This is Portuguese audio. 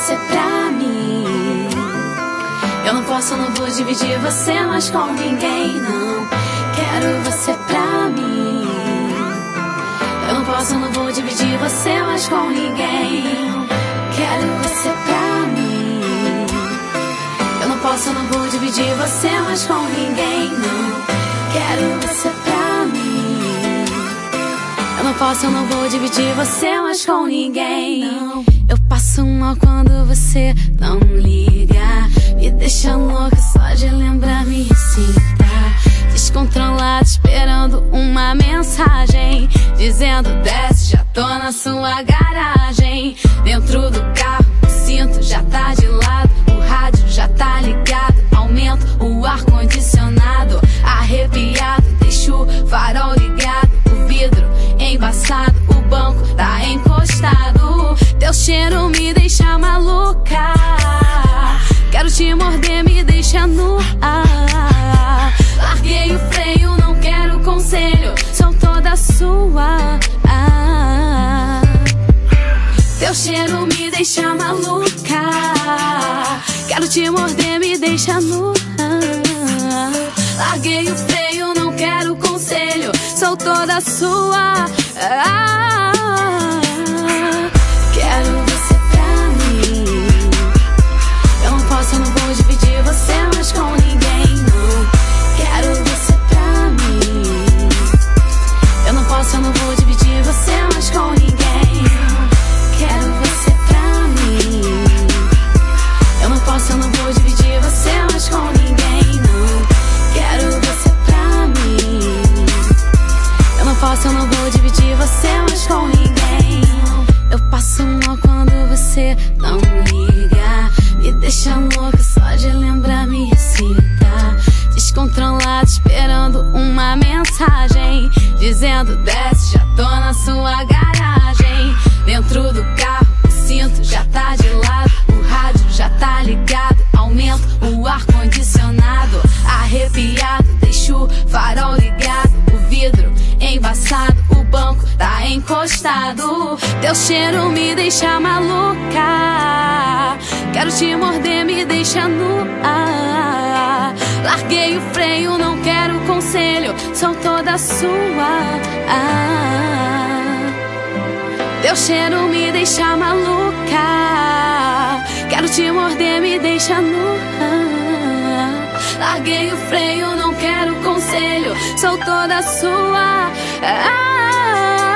você pra mim. Eu não posso, não vou dividir você mais com ninguém, não. Quero você pra mim. Eu não posso, não vou dividir você mais com ninguém. Quero você pra mim. Eu não posso, não vou dividir você mais com ninguém, não. Quero você pra mim. Eu não posso, eu não vou dividir você mais com ninguém, não. Eu passo mal quando você não liga. Me deixa louca só de lembrar, me excita. Descontrolado, esperando uma mensagem. Dizendo, desce, já tô na sua garagem. Dentro do carro, o cinto já tá de lado. O rádio já tá ligado. Aumenta o ar-condicionado. Arrepiado, me deixa maluca. Quero te morder, me deixa no ar. Larguei o freio, não quero conselho, sou toda sua. Teu cheiro me deixa maluca. Quero te morder, me deixa no ar. Larguei o freio, não quero conselho, sou toda sua. Ah. Descontrolado, esperando uma mensagem. Dizendo, desce, já tô na sua garagem. Dentro do carro, o cinto já tá de lado. O rádio já tá ligado. Aumenta o ar-condicionado. Arrepiado, deixa o farol ligado. O vidro embaçado, o banco tá encostado. Teu cheiro me deixa maluca. Quero te morder, me deixa no ar. Larguei o freio, não quero conselho, sou toda sua. Ah. Teu cheiro me deixa maluca. Quero te morder, me deixa no ar. Larguei o freio, não quero conselho, sou toda sua. Ah.